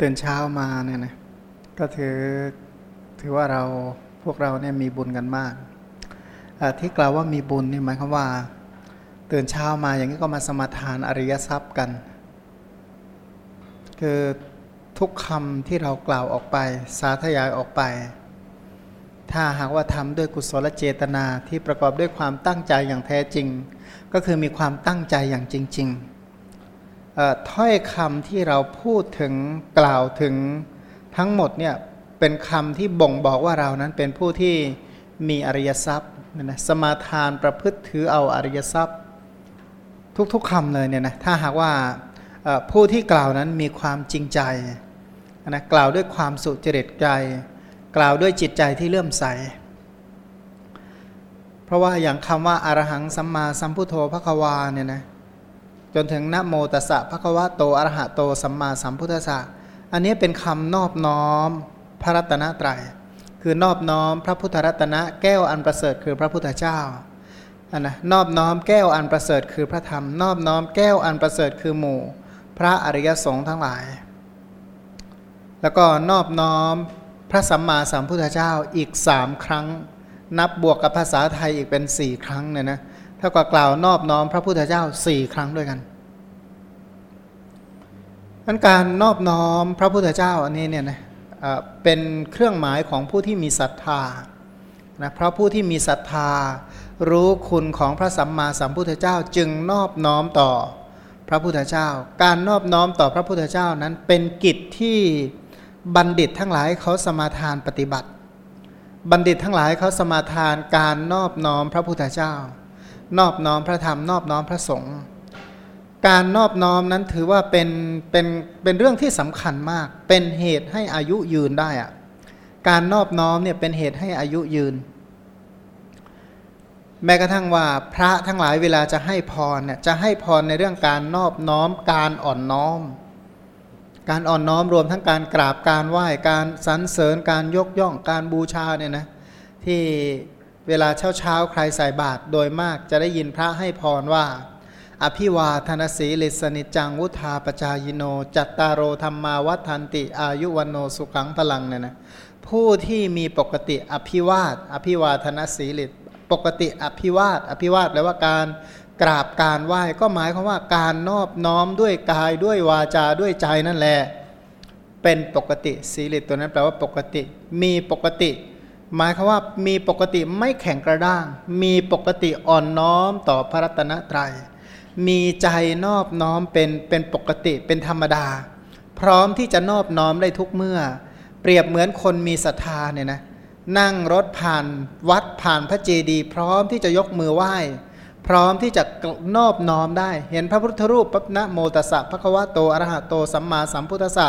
ตื่นเช้ามาเนี่ยนะก็ถือถือว่าเราพวกเราเนี่ยมีบุญกันมากที่กล่าวว่ามีบุญนี่หมายความว่า ตื่นเช้ามาอย่างนี้ก็มาสมาทานอริยทรัพย์กัน คือทุกคำที่เรากล่าวออกไป สาธยายออกไป ถ้าหากว่าทำด้วยกุศลเจตนาที่ประกอบด้วยความตั้งใจอย่างแท้จริง ก็คือมีความตั้งใจอย่างจริง ๆ ถ้อยคำที่เราพูดถึงกล่าวถึงทั้งหมดเนี่ยเป็นคำที่บ่งบอกว่าเรานั้นเป็นผู้ที่มีอริยทรัพย์นะสมาทานประพฤติถือเอาอริยทรัพย์ ทุกๆคำเลยเนี่ยนะถ้าหากว่าผู้ที่กล่าวนั้นมีความจริงใจนะกล่าวด้วยความสุจริตใจ กล่าวด้วยจิตใจที่เลื่อมใส เพราะว่าอย่างคำว่าอารหังสัมมาสัมพุทโธพระควาเนี่ยนะ จนถึงนะโมตัสสะพระควะโตอรหะโตสัมมาสัมพุทธัสสะอันนี้เป็นคำนอบน้อมพระรัตนตรัยคือนอบน้อมพระพุทธรัตนะแก้วอันประเสริฐคือพระพุทธเจ้าอันนะนอบน้อมแก้วอันประเสริฐคือพระธรรม นอบน้อมแก้วอันประเสริฐคือหมู่ พระอริยสงฆ์ทั้งหลาย แล้วก็นอบน้อมพระสัมมาสัมพุทธเจ้าอีกสามครั้ง นับบวกกับภาษาไทยอีกเป็นสี่ครั้งเนี่ยนะ เท่ากับกล่าวนอบน้อมพระพุทธเจ้าสี่ครั้งด้วยกันนันการนอบน้อมพระพุทธเจ้าอันนี้เนี่ยนะเป็นเครื่องหมายของผู้ที่มีศรัทธานะเพราะผู้ที่มีศรัทธา รู้คุณของพระสัมมาสัมพุทธเจ้าจึงนอบน้อมต่อพระพุทธเจ้า การนอบน้อมต่อพระพุทธเจ้านั้นเป็นกิจที่บัณฑิตทั้งหลายเขาสมาทานปฏิบัติ บัณฑิตทั้งหลายเขาสมาทานการนอบน้อมพระพุทธเจ้า นอบน้อมพระธรรมนอบน้อมพระสงฆ์การนอบน้อมนั้นถือว่าเป็นเป็นเป็นเรื่องที่สำคัญมาก เป็นเหตุให้อายุยืนได้อะการนอบน้อมเนี่ยเป็นเหตุให้อายุยืน แม้กระทั่งว่าพระทั้งหลายเวลาจะให้พรเนี่ยจะให้พรในเรื่องการนอบน้อม การอ่อนน้อม การอ่อนน้อมรวมทั้งการกราบการไหว้การสรรเสริญการยกย่องการบูชาเนี่ยนะที่ เวลาเช้าเช้าใครใส่บาตรโดยมากจะได้ยินพระให้พรว่า อภิวาทนสีลิสนิจังวุธาปจายโน จัตตารโอธรรมาวัฏันติ อายุวันโนสุขังพลังเนี่ยนะผู้ที่มีปกติอภิวาท อภิวาทนสีลิตปกติอภิวาท อภิวาทแปลว่าการกราบการไหว้ก็หมายความว่าการนอบน้อมด้วยกายด้วยวาจาด้วยใจนั่นแหละ เป็นปกติสีลิตตัวนั้นแปลว่าปกติ มีปกติ หมายความว่ามีปกติไม่แข็งกระด้าง มีปกติอ่อนน้อมต่อพระรัตนตรยัย มีใจนอบน้อมเป็นเป็นปกติเป็นธรรมดา พร้อมที่จะนอบน้อมได้ทุกเมื่อ เปรียบเหมือนคนมีศรัทธาเนี่ยนะนั่งรถผ่านวัดผ่านพระเจดีย์พร้อมที่จะยกมือไหว้ พร้อมที่จะนอบน้อมได้ เห็นพระพุทธรูปปั๊บนะโมตัสสะพระควะโตอรหะโตสัมมาสัมพุทธะ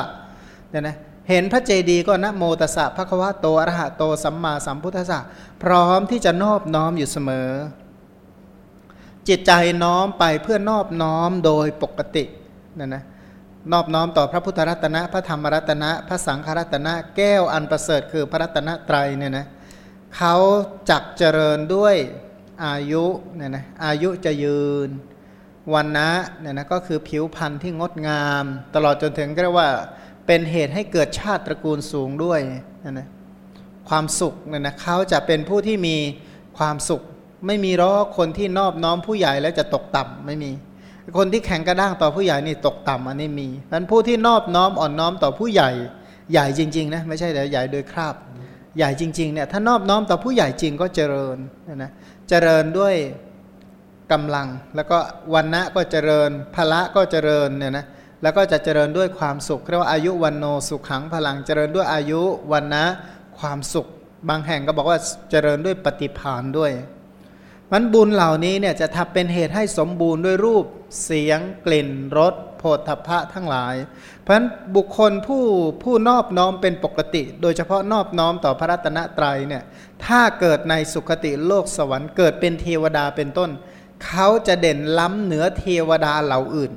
เนี่ยนะ เห็นพระเจดีย์ก็นะโมตัสสะพระควะโตอรหะโตสัมมาสัมพุทธะพร้อมที่จะนอบน้อมอยู่เสมอ จิตใจน้อมไปเพื่อนอบน้อมโดยปกตินะนะนอบน้อมต่อพระพุทธรัตนะพระธรรมรัตนะพระสังฆรัตนะแก้วอันประเสริฐคือพระรัตนตรัยเนี่ยนะเขาจักเจริญด้วยอายุเนี่ยนะอายุจะยืนวันนะเนี่ยนะก็คือผิวพรรณที่งดงาม ตลอดจนถึงเรียกว่า เป็นเหตุให้เกิดชาติตระกูลสูงด้วยนะนะความสุขเนี่ยนะเขาจะเป็นผู้ที่มีความสุข ไม่มีร้อคนที่นอบน้อมผู้ใหญ่แล้วจะตกต่ำไม่มี คนที่แข็งกระด้างต่อผู้ใหญ่นี่ตกต่ำอันนี้มีนั้นผู้ที่นอบน้อมอ่อนน้อมต่อผู้ใหญ่ใหญ่จริงๆนะไม่ใช่แต่ใหญ่โดยคราบ ใหญ่จริงๆเนี่ยถ้านอบน้อมต่อผู้ใหญ่จริงก็เจริญนะนะเจริญด้วยกำลังแล้วก็วันณะก็เจริญพละก็เจริญเนี่ยนะ แล้วก็จะเจริญด้วยความสุขเรียกว่าอายุวันโนสุขขังพลังเจริญด้วยอายุวันนะความสุข บางแห่งก็บอกว่าเจริญด้วยปฏิภาณด้วย มันบุญเหล่านี้เนี่ยจะทำเป็นเหตุให้สมบูรณ์ด้วยรูปเสียง กลิ่นรสโผฏฐัพพะทั้งหลาย เพราะฉะนั้นบุคคลผู้ผู้นอบน้อมเป็นปกติ โดยเฉพาะนอบน้อมต่อพระรัตนตรัยเนี่ยถ้าเกิดในสุคติโลกสวรรค์เกิดเป็นเทวดาเป็นต้น เขาจะเด่นล้ำเหนือเทวดาเหล่าอื่น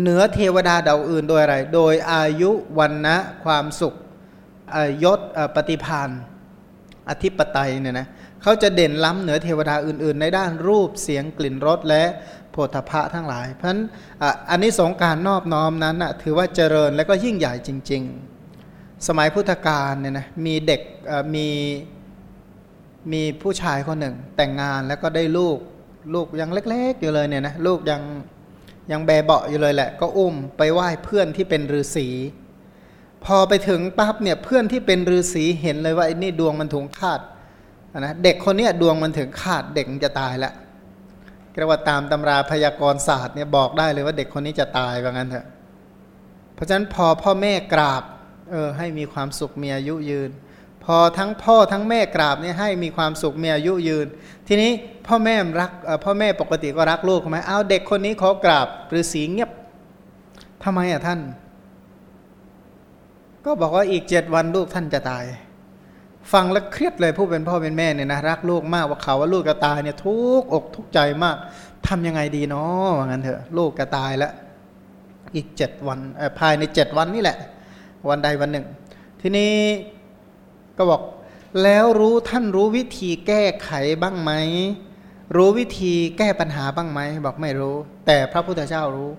เหนือเทวดาเหล่าอื่นโดยอะไร โดยอายุวันนะความสุขยศปฏิพานอธิปไตยเนี่ยนะเขาจะเด่นล้ำเหนือเทวดาอื่น ๆ ในด้านรูปเสียงกลิ่นรสและโพธพะทั้งหลาย เพราะฉะนั้นอันนี้สงการนอบน้อมนั้นถือว่าเจริญและก็ยิ่งใหญ่จริง ๆ สมัยพุทธกาลเนี่ยนะมีเด็กมีมีผู้ชายคนหนึ่งแต่งงานแล้วก็ได้ลูกลูกยังเล็ก ๆ อยู่เลยเนี่ยนะลูกยัง ยังแบเบาอยู่เลยแหละ ก็อุ้มไปไหว้เพื่อนที่เป็นฤาษีพอไปถึงปั๊บเนี่ยเพื่อนที่เป็นฤาษีเห็นเลยว่าไอ้นี่ดวงมันถุงคาดนะเด็กคนนี้ดวงมันถึงคาดเด็กจะตายแล้วเรียกว่าตามตำราพยากรศาสตร์เนี่ยบอกได้เลยว่าเด็กคนนี้จะตายว่างั้นเถอะเพราะฉะนั้นพอพ่อแม่กราบเออให้มีความสุขมีอายุยืน พอทั้งพ่อทั้งแม่กราบเนี่ยให้มีความสุขมีอายุยืน ทีนี้พ่อแม่รักพ่อแม่ปกติก็รักลูกไหมเอาเด็กคนนี้ขอกราบฤาษีเงียบทำไมอะท่าน ก็บอกว่าอีกเจ็ดวันลูกท่านจะตาย ฟังแล้วเครียดเลยผู้เป็นพ่อเป็นแม่เนี่ยนะรักลูกมากว่าเขาว่าลูกจะตายเนี่ยทุกอกทุกใจมากทำยังไงดีเนาะว่างั้นเถอะลูกจะตายแล้วอีกเจ็ดวันภายในเจ็ดวันนี่แหละ วันใดวันหนึ่ง ทีนี้ ก็บอกแล้วรู้ท่านรู้วิธีแก้ไขบ้างไหม รู้วิธีแก้ปัญหาบ้างไหม บอกไม่รู้ แต่พระพุทธเจ้ารู้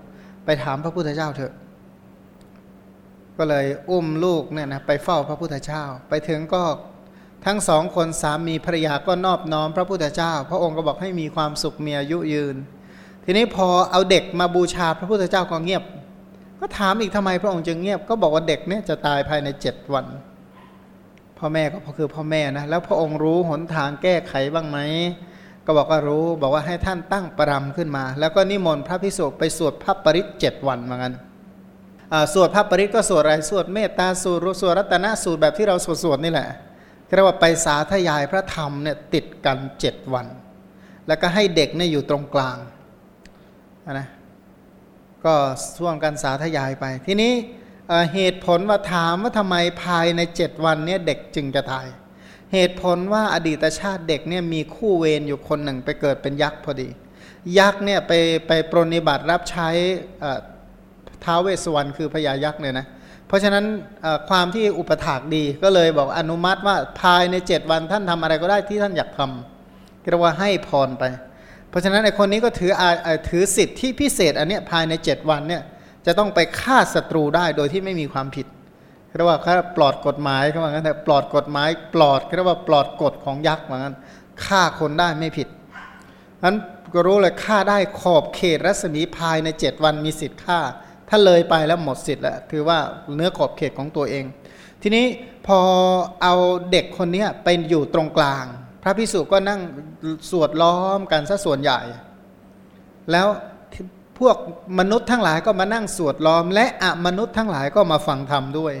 ไปถามพระพุทธเจ้าเถอะ ก็เลยอุ้มลูกเนี่ยนะไปเฝ้าพระพุทธเจ้า ไปถึงก็ทั้งสองคนสามีภรรยาก็นอบน้อมพระพุทธเจ้า พระองค์ก็บอกให้มีความสุขมีอายุยืน ทีนี้พอเอาเด็กมาบูชาพระพุทธเจ้าก็เงียบ ก็ถามอีกทำไมพระองค์จึงเงียบ ก็บอกว่าเด็กเนี่ยจะตายภายในเจ็ดวัน พ่อแม่ก็คือพ่อแม่นะแล้วพระองค์รู้หนทางแก้ไขบ้างไหมก็บอกว่ารู้บอกว่าให้ท่านตั้งปรำขึ้นมา แล้วก็นิมนต์พระพิสุไปสวดพระปริตเจ็ดวันเหมือนกันสวดพระปริตก็สวดอะไรสวดเมตตาสูตรสวดรัตนสูตรแบบที่เราสวดสวดนี่แหละเรียกว่าไปสาธยายพระธรรมเนี่ยติดกันเจ็ดวัน แล้วก็ให้เด็กเนี่ยอยู่ตรงกลางนะก็ส่วงกันสาธยายไปทีนี้ เหตุผลว่าถามว่าทำไมภายในเจ็ดวันเนี่ยเด็กจึงจะตาย เหตุผลว่าอดีตชาติเด็กเนี่ยมีคู่เวรอยู่คนหนึ่งไปเกิดเป็นยักษ์พอดี ยักษ์เนี่ยไปไปปรนิบัติรับใช้ท้าวเวสวรรณคือพญายักษ์เนี่ยนะเพราะฉะนั้นความที่อุปถากดีก็เลยบอกอนุมัติว่าภายในเจ็ดวันท่านทำอะไรก็ได้ที่ท่านอยากทำเรียกว่าให้พรไป เพราะฉะนั้นไอ้คนนี้ก็ถือถือสิทธิที่พิเศษอันเนี้ยภายในเจ็ดวันเนี่ย จะต้องไปฆ่าศัตรูได้โดยที่ไม่มีความผิดเรียกว่าเขาปลอดกฎหมายเขาบอกงั้นแต่ปลอดกฎหมายปลอดเรียกว่าปลอดกฎของยักษ์เหมือนกันฆ่าคนได้ไม่ผิดนั้นก็รู้เลยฆ่าได้ขอบเขตรัศมีภายในเจ็ดวันมีสิทธิ์ฆ่า ถ้าเลยไปแล้วหมดสิทธิ์แล้วถือว่าเนื้อขอบเขตของตัวเอง ทีนี้พอเอาเด็กคนนี้ไปอยู่ตรงกลาง พระพิสุก็นั่งสวดล้อมกันซะส่วนใหญ่ แล้ว พวกมนุษย์ทั้งหลายก็มานั่งสวดล้อม และอะมนุษย์ทั้งหลายก็มาฟังธรรมด้วย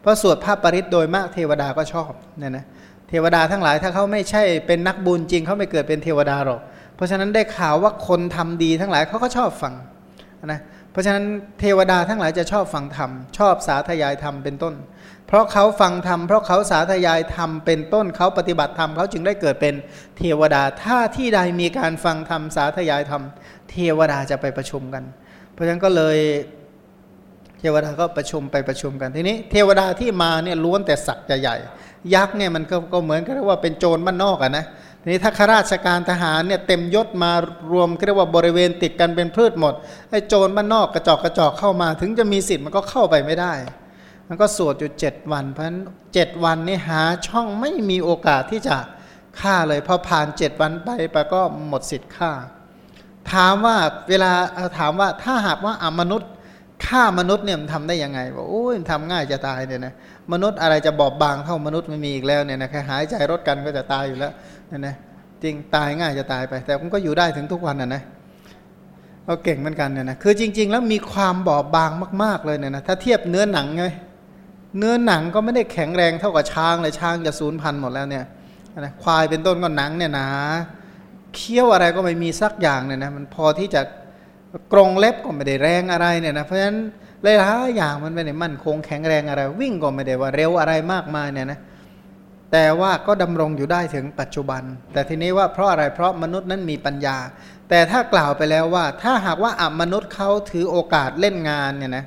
เพราะสวดพระปริตโดยมากเทวดาก็ชอบเนี่ยนะเทวดาทั้งหลายถ้าเขาไม่ใช่เป็นนักบุญจริงเขาไม่เกิดเป็นเทวดาหรอก เพราะฉะนั้นได้ข่าวว่าคนทำดีทั้งหลายเขาก็ชอบฟังนะเพราะฉะนั้นเทวดาทั้งหลายจะชอบฟังธรรมชอบสาธยายธรรมเป็นต้น เพราะเขาฟังธรรมเพราะเขาสาธยายธรรมเป็นต้นเขาปฏิบัติธรรมเขาจึงได้เกิดเป็นเทวดาถ้าที่ใดมีการฟังธรรมสาธยายธรรม เทวดาจะไปประชุมกัน เพราะฉะนั้นก็เลยเทวดาก็ประชุมไปประชุมกันทีนี้ เทวดาที่มาเนี่ยล้วนแต่สักจะใหญ่ยักษ์เนี่ยมันก็เหมือนกับว่าเป็นโจรบ้านนอกอะนะทีนี้ถ้าข้าราชการทหารเนี่ยเต็มยศมารวมเรียกว่าบริเวณติดกันเป็นพืชหมดไอ้โจรบ้านนอกกระจอกกระจอกเข้ามา ถึงจะมีสิทธิ์มันก็เข้าไปไม่ได้ มันก็สวดอยู่เจ็ดวันเพราะฉะนั้นเจ็ดวันนี่หาช่องไม่มีโอกาสที่จะฆ่าเลยพอผ่านเจ็ดวันไปไปก็หมดสิทธิ์ฆ่า ถามว่าเวลาถามว่าถ้าหากว่าอมนุษย์ฆ่ามนุษย์เนี่ยมันทำได้ยังไงบอกโอ้ยทำง่ายจะตายเนี่ยนะมนุษย์อะไรจะบอบบางเท่ามนุษย์ไม่มีอีกแล้วเนี่ยนะแค่หายใจรถกันก็จะตายอยู่แล้วเนี่ยนะจริงตายง่ายจะตายไป แต่มันก็อยู่ได้ถึงทุกวันนะนะเราเก่งเหมือนกันเนี่ยนะคือจริง ๆ แล้วมีความบอบบางมาก ๆเลยเนี่ยนะถ้าเทียบเนื้อหนังไงเนื้อหนังก็ไม่ได้แข็งแรงเท่ากับช้างเลยช้างจะสูญพันธุ์หมดแล้วเนี่ยนะควายเป็นต้นก็หนังเนี่ยนะ เคี้ยวอะไรก็ไม่มีสักอย่างเนี่ยนะมันพอที่จะกรงเล็บก็ไม่ได้แรงอะไรเนี่ยนะเพราะฉะนั้นหลายๆอย่างมันไม่ได้มั่นคงแข็งแรงอะไร วิ่งก็ไม่ได้ว่าเร็วอะไรมากมายเนี่ยนะแต่ว่าก็ดำรงอยู่ได้ถึงปัจจุบัน แต่ทีนี้ว่าเพราะอะไรเพราะมนุษย์นั้นมีปัญญา แต่ถ้ากล่าวไปแล้วว่า ถ้าหากว่าอมนุษย์เขาถือโอกาสเล่นงานเนี่ยนะ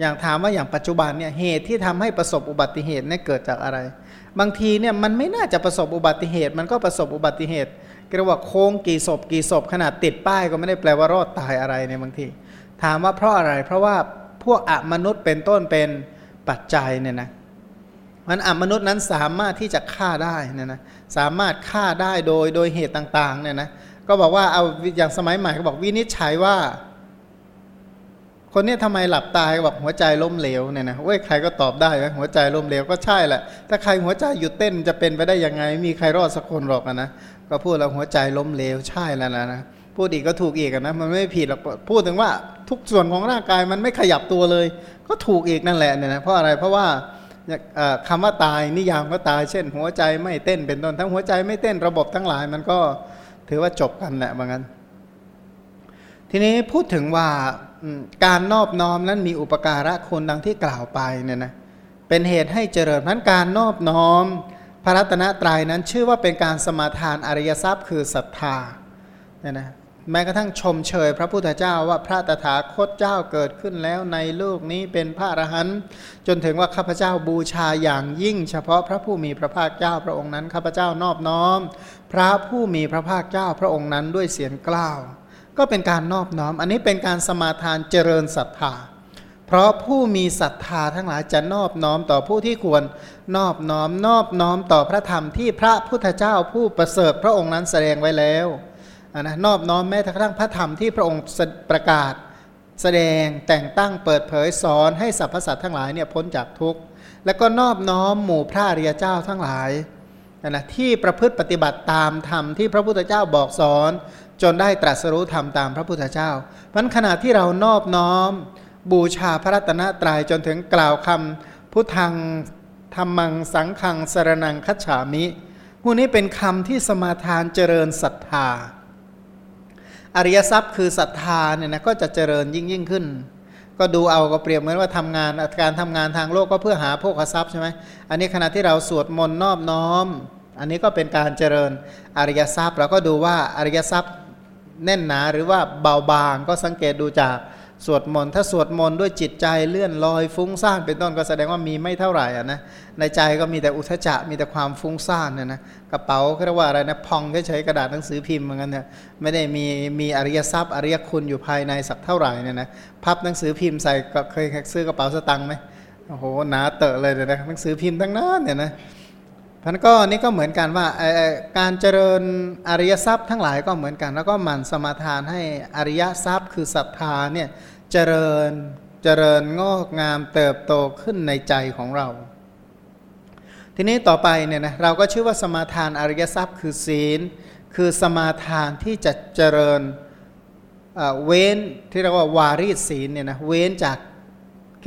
อย่างถามว่าอย่างปัจจุบันเนี่ยเหตุที่ทำให้ประสบอุบัติเหตุเนี่ยเกิดจากอะไร บางทีเนี่ยมันไม่น่าจะประสบอุบัติเหตุ มันก็ประสบอุบัติเหตุ เรียกว่าโค้งกี่ศพกี่ศพขนาดติดป้ายก็ไม่ได้แปลว่ารอดตายอะไรในบางที ถามว่าเพราะอะไร เพราะว่าพวกอมนุษย์เป็นต้นเป็นปัจจัยเนี่ยนะมันอมนุษย์นั้นสามารถที่จะฆ่าได้เนี่ยนะสามารถฆ่าได้โดยโดยเหตุต่างๆเนี่ยนะก็บอกว่าเอาอย่างสมัยใหม่ก็บอกวินิจฉัยว่า คนนี้ทำไมหลับตายบอกหัวใจล้มเหลวเนี่ยนะเว้ยใครก็ตอบได้ไหมหัวใจล้มเหลวก็ใช่แหละถ้าใครหัวใจหยุดเต้นจะเป็นไปได้ยังไง มีใครรอดสักคนหรอกนะ ก็พูดแล้วหัวใจล้มเหลวใช่แล้วนะนะพูดอีกก็ถูกอีกนะมันไม่ผิดหรอกพูดถึงว่าทุกส่วนของร่างกายมันไม่ขยับตัวเลย ก็ถูกอีกนั่นแหละเนี่ยนะเพราะอะไรเพราะว่าคำว่าตายนิยามก็ตาย เช่น หัวใจไม่เต้นเป็นต้นทั้งหัวใจไม่เต้นระบบทั้งหลาย มันก็ถือว่าจบกันแหละบางงั้นทีนี้พูดถึงว่าการนอบน้อมนั้นมีอุปการะคุณดังที่กล่าวไปเนี่ยนะเป็นเหตุให้เจริญนั้นการนอบน้อม พระรัตนตรัยนั้นชื่อว่าเป็นการสมาทานอริยทรัพย์ คือศรัทธาเนี่ยนะแม้กระทั่งชมเชยพระพุทธเจ้าว่าพระตถาคตเจ้าเกิดขึ้นแล้วในโลกนี้เป็นพระอรหันต์จนถึงว่าข้าพเจ้าบูชาอย่างยิ่ง เฉพาะพระผู้มีพระภาคเจ้าพระองค์นั้นข้าพเจ้านอบน้อม พระผู้มีพระภาคเจ้าพระองค์นั้นด้วยเสียงกล้าว ก็เป็นการนอบน้อม อันนี้เป็นการสมาทานเจริญศรัทธา เพราะผู้มีศรัทธาทั้งหลายจะนอบน้อมต่อผู้ที่ควรนอบน้อมนอบน้อมต่อพระธรรมที่พระพุทธเจ้าผู้ประเสริฐพระองค์นั้นแสดงไว้แล้วนะนอบน้อมแม้กระทั่งพระธรรมที่พระองค์ประกาศ แสดงแต่งตั้งเปิดเผยสอนให้สรรพสัตว์ทั้งหลายเนี่ยพ้นจากทุกข์แล้วก็นอบน้อมหมู่พระเรียเจ้าทั้งหลายนะที่ประพฤติปฏิบัติตามธรรมที่พระพุทธเจ้าบอกสอน จนได้ตรัสรู้ธรรมตามพระพุทธเจ้าเพราะขณะที่เรานอบน้อม บูชาพระรัตนตรัยจนถึงกล่าวคำพุทธังธรรมังสังขังสรนังคัจฉามิพวกนี้เป็นคำที่สมาทานเจริญศรัทธา อริยทรัพย์คือศรัทธาเนี่ยนะก็จะเจริญยิ่งยิ่งขึ้น ก็ดูเอาก็เปรียบเหมือนว่าทำงานการทำงานทางโลกก็เพื่อหาโภคทรัพย์ใช่ไหมอันนี้ขณะที่เราสวดมนต์นอบน้อม อันนี้ก็เป็นการเจริญอริยทรัพย์เราก็ดูว่าอริยทรัพย์แน่นหนาหรือว่าเบาบางก็สังเกตดูจาก สวดมนต์ถ้าสวดมนต์ด้วยจิตใจเลื่อนลอยฟุ้งซ่านเป็นต้นก็แสดงว่ามีไม่เท่าไหร่อะนะในใจก็มีแต่อุทจจะมีแต่ความฟุ้งซ่านเนี่ยนะกระเป๋าเรียกว่าอะไรนะพองเฉยกระดาษหนังสือพิมพ์เหมือนกันเนี่ยไม่ได้มีมีอริยทรัพย์อริยคุณอยู่ภายในสักเท่าไหร่เนี่ยนะพับหนังสือพิมพ์ใส่ก็เคยซื้อกระเป๋าสตังค์ไหมโอ้โหหนาเตอะเลยนะหนังสือพิมพ์ทั้งนั้นเนี่ยนะ พันก็นี่ก็เหมือนกันว่าการเจริญอริยทรัพย์ทั้งหลายก็เหมือนกัน แล้วก็หมั่นสมาทานให้อริยทรัพย์ คือศรัทธาเนี่ยเจริญเจริญงอกงามเติบโตขึ้นในใจของเรา ทีนี้ต่อไปเนี่ยนะเราก็ชื่อว่าสมาทานอริยทรัพย์ คือศีล คือสมาทานที่จะเจริญเว้นที่เรียกว่าวารีศีลเนี่ยนะเว้นจาก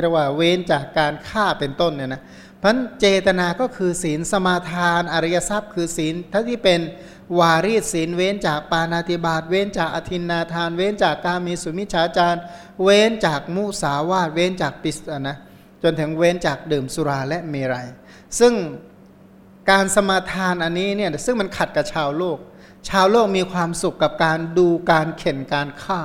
เรียกว่าเว้นจากการฆ่าเป็นต้นเนี่ยนะ พันเจตนาก็คือศีลสมาทาน อริยทรัพย์ คือศีลถ้าที่เป็นวารีศีลเว้นจากปานาติบาตเว้นจากอธินนาทาน เว้นจากกามีสุมิชฌาจารเว้นจากมุสาวาทเว้นจากปิสนะจนถึงเว้นจากดื่มสุราและเมรัยซึ่งการสมาทานอันนี้เนี่ยซึ่งมันขัดกับชาวโลก ชาวโลกมีความสุขกับการดูการเข็นการฆ่า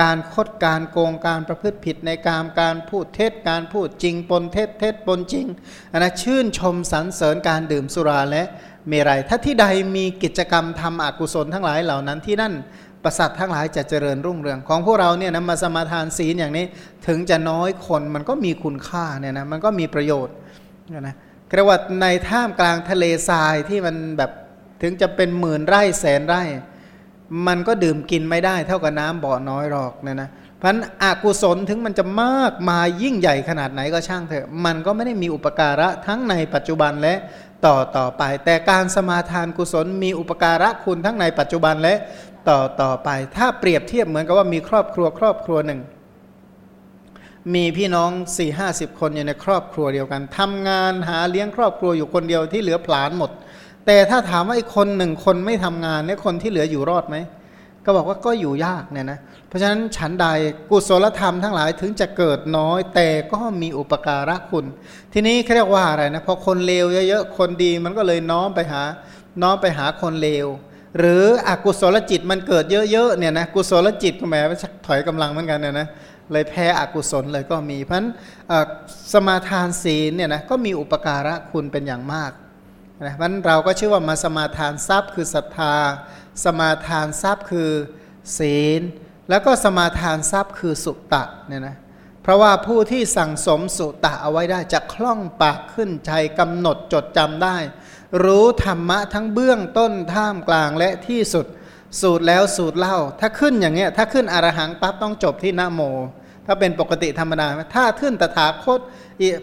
การคดการโกงการประพฤติผิดในการการพูดเท็จการพูดจริงปนเท็จเท็จปนจริงอันนะชื่นชมสรรเสริญการดื่มสุราและเมรัยถ้าที่ใดมีกิจกรรมทำอกุศลทั้งหลายเหล่านั้นที่นั่นประสัตทั้งหลายจะเจริญรุ่งเรืองของพวกเราเนี่ยนะมาสมาทานศีลอย่างนี้ถึงจะน้อยคนมันก็มีคุณค่าเนี่ยนะมันก็มีประโยชน์นะกระวัดในท่ามกลางทะเลทรายที่มันแบบถึงจะเป็นหมื่นไร่แสนไร่ มันก็ดื่มกินไม่ได้เท่ากับน้ำบ่อน้อยหรอกเนี่ยนะเพราะอกุศลถึงมันจะมากมายิ่งใหญ่ขนาดไหนก็ช่างเถอะ มันก็ไม่ได้มีอุปการะทั้งในปัจจุบันและต่อต่อไป แต่การสมาทานกุศลมีอุปการะคุณทั้งในปัจจุบันและต่อต่อไป ถ้าเปรียบเทียบเหมือนกับว่ามีครอบครัวครอบครัวหนึ่ง มีพี่น้อง4ี่ห้าสิบคนอยู่ในครอบครัวเดียวกันทำงานหาเลี้ยงครอบครัวอยู่คนเดียวที่เหลือผลาญหมด แต่ถ้าถามว่าไอ้คนหนึ่งคนไม่ทำงานเนี่ยคนที่เหลืออยู่รอดไหมก็บอกว่าก็อยู่ยากเนี่ยนะเพราะฉะนั้นฉันใดกุศลธรรมทั้งหลายถึงจะเกิดน้อย แต่ก็มีอุปการะคุณ ทีนี้เขาเรียกว่าอะไรนะพอคนเลวเยอะๆคนดีมันก็เลยน้อมไปหา น้อมไปหาคนเลว หรืออกุศลจิตมันเกิดเยอะๆเนี่ยนะกุศลจิตก็แหมถอยกำลังเหมือนกันเนี่ยนะเลยแพ้อกุศลเลยก็มีเพราะฉะนั้นสมาทานศีลเนี่ยนะก็มีอุปการะคุณเป็นอย่างมาก นะมันเราก็ชื่อว่ามาสมาทานทรัพย์คือศรัทธา สมาทานทรัพย์คือศีล แล้วก็สมาทานทรัพย์คือสุตตะเนี่ยนะเพราะว่าผู้ที่สั่งสมสุตะเอาไว้ได้จะคล่องปากขึ้นใจกำหนดจดจำได้ รู้ธรรมะทั้งเบื้องต้นท่ามกลางและที่สุด สูตรแล้วสูตรเล่า ถ้าขึ้นอย่างเงี้ยถ้าขึ้นอรหังปั๊บต้องจบที่นะโม ถ้าเป็นปกติธรรมดาถ้าขึ้นตถาคต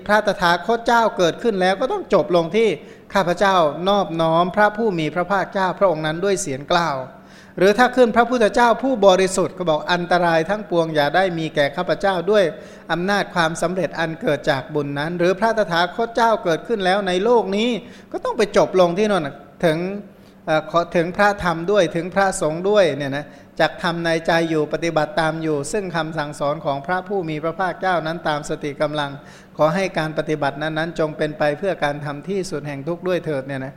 พระตถาคตเจ้าเกิดขึ้นแล้วก็ต้องจบลงที่ข้าพเจ้านอบน้อมพระผู้มีพระภาคเจ้าพระองค์นั้นด้วยเสียงกล่าว หรือถ้าขึ้นพระพุทธเจ้าผู้บริสุทธิ์ก็บอกอันตรายทั้งปวงอย่าได้มีแก่ข้าพเจ้าด้วยอำนาจความสำเร็จอันเกิดจากบุญนั้น หรือพระตถาคตเจ้าเกิดขึ้นแล้วในโลกนี้ก็ต้องไปจบลงที่นั่นถึงถึงพระธรรมด้วยถึงพระสงฆ์ด้วยเนี่ยนะ จากทำในใจอยู่ปฏิบัติตามอยู่ ซึ่งคำสั่งสอนของพระผู้มีพระภาคเจ้านั้นตามสติกำลัง ขอให้การปฏิบัตินั้นๆจงเป็นไปเพื่อการทำที่สุดแห่งทุกข์ด้วยเถิดเนี่ยนะ